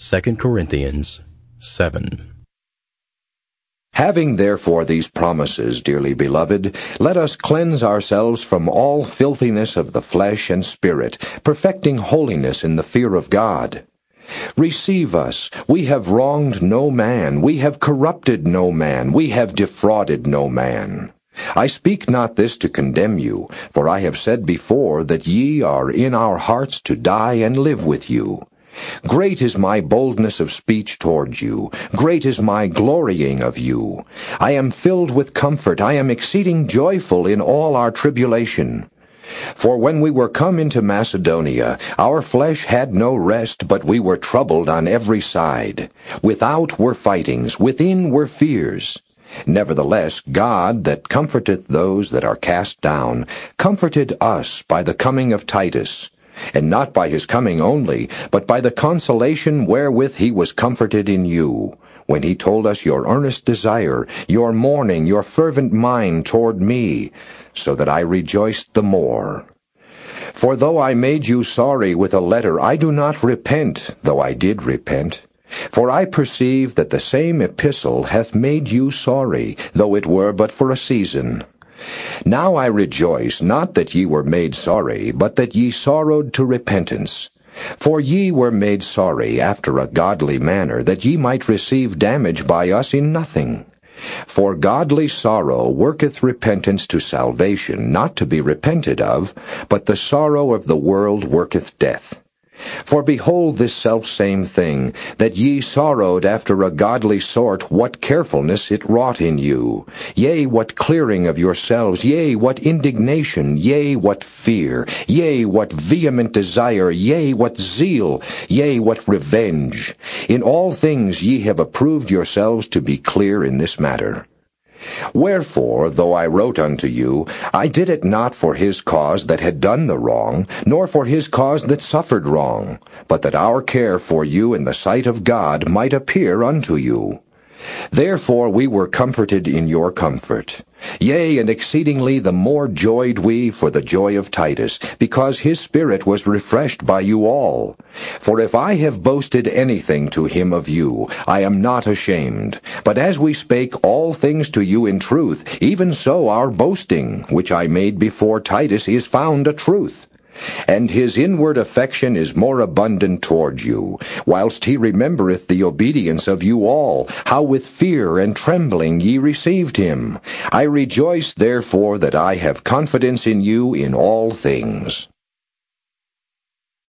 2 Corinthians 7. Having therefore these promises, dearly beloved, let us cleanse ourselves from all filthiness of the flesh and spirit, perfecting holiness in the fear of God. Receive us. We have wronged no man. We have corrupted no man. We have defrauded no man. I speak not this to condemn you, for I have said before that ye are in our hearts to die and live with you. Great is my boldness of speech towards you. Great is my glorying of you. I am filled with comfort. I am exceeding joyful in all our tribulation. For when we were come into Macedonia, our flesh had no rest, but we were troubled on every side. Without were fightings, within were fears. Nevertheless, God, that comforteth those that are cast down, comforted us by the coming of Titus and not by his coming only, but by the consolation wherewith he was comforted in you, when he told us your earnest desire, your mourning, your fervent mind toward me, so that I rejoiced the more. For though I made you sorry with a letter, I do not repent, though I did repent. For I perceive that the same epistle hath made you sorry, though it were but for a season. Now I rejoice, not that ye were made sorry, but that ye sorrowed to repentance. For ye were made sorry after a godly manner, that ye might receive damage by us in nothing. For godly sorrow worketh repentance to salvation, not to be repented of, but the sorrow of the world worketh death. For behold this selfsame thing, that ye sorrowed after a godly sort, what carefulness it wrought in you. Yea, what clearing of yourselves, yea, what indignation, yea, what fear, yea, what vehement desire, yea, what zeal, yea, what revenge. In all things ye have approved yourselves to be clear in this matter. Wherefore, though I wrote unto you, I did it not for his cause that had done the wrong, nor for his cause that suffered wrong, but that our care for you in the sight of God might appear unto you. Therefore we were comforted in your comfort. Yea, and exceedingly the more joyed we for the joy of Titus, because his spirit was refreshed by you all. For if I have boasted anything to him of you, I am not ashamed. But as we spake all things to you in truth, even so our boasting, which I made before Titus, is found a truth. And his inward affection is more abundant toward you, whilst he remembereth the obedience of you all, how with fear and trembling ye received him. I rejoice therefore that I have confidence in you in all things.